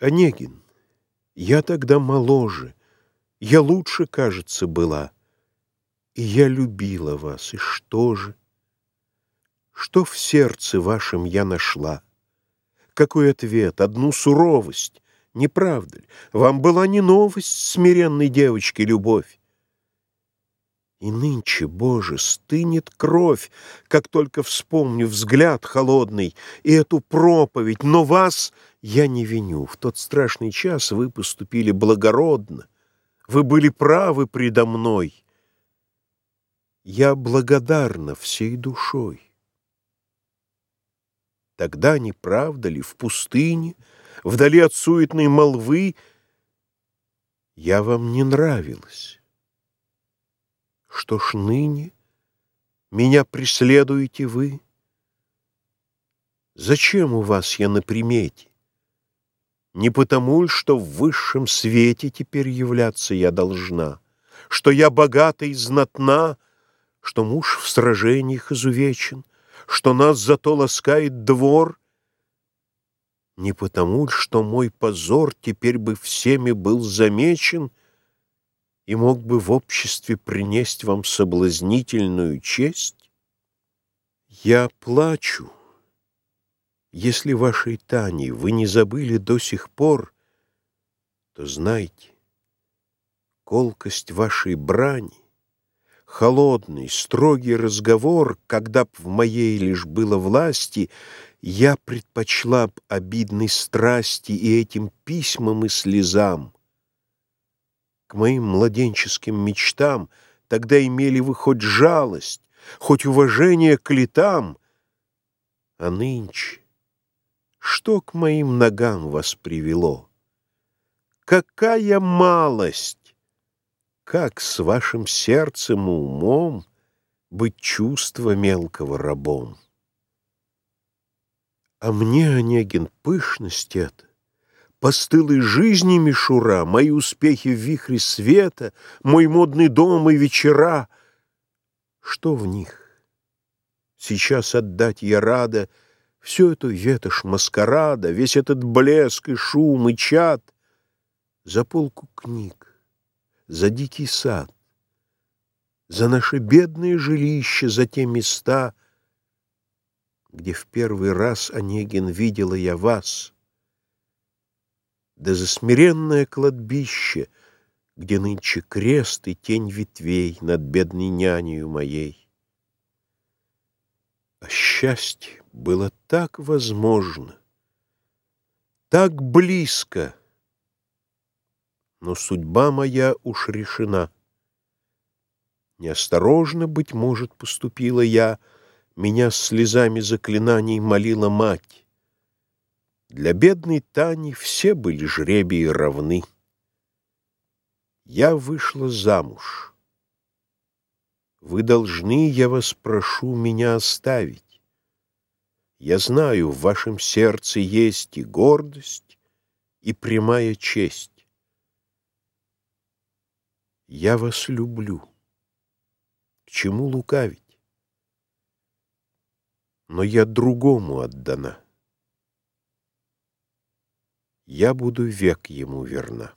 Онегин, я тогда моложе, Я лучше, кажется, была, И я любила вас, и что же? Что в сердце вашем я нашла? Какой ответ? Одну суровость. Не правда ли? Вам была не новость смиренной девочки любовь. И нынче, Боже, стынет кровь, Как только вспомню взгляд холодный И эту проповедь, но вас я не виню. В тот страшный час вы поступили благородно, Вы были правы предо мной. Я благодарна всей душой. Тогда, не правда ли, в пустыне, Вдали от суетной молвы, Я вам не нравилась. Что ж ныне меня преследуете вы? Зачем у вас я на примете? Не потому ли, что в высшем свете теперь являться я должна, Что я богата и знатна, что муж в сражениях изувечен, Что нас зато ласкает двор? Не потому ли, что мой позор теперь бы всеми был замечен, и мог бы в обществе принести вам соблазнительную честь? Я плачу. Если вашей Тани вы не забыли до сих пор, то знайте, колкость вашей брани, холодный, строгий разговор, когда б в моей лишь было власти, я предпочла б обидной страсти и этим письмам и слезам, к моим младенческим мечтам Тогда имели вы хоть жалость, Хоть уважение к летам. А нынче что к моим ногам вас привело? Какая малость! Как с вашим сердцем и умом Быть чувства мелкого рабом? А мне, Онегин, пышность эта, Постылой жизни мишура, Мои успехи в вихре света, Мой модный дом и вечера. Что в них? Сейчас отдать я рада Всю эту ветошь маскарада, Весь этот блеск и шум и чад За полку книг, за дикий сад, За наше бедное жилище, За те места, Где в первый раз, Онегин, видела я вас — да за смиренное кладбище, где нынче крест и тень ветвей над бедной нянею моей. А счастье было так возможно, так близко, но судьба моя уж решена. Неосторожно, быть может, поступила я, меня слезами заклинаний молила мать. Для бедной Тани все были жребии равны. Я вышла замуж. Вы должны, я вас прошу, меня оставить. Я знаю, в вашем сердце есть и гордость, и прямая честь. Я вас люблю. К чему лукавить? Но я другому отдана я буду век ему верна.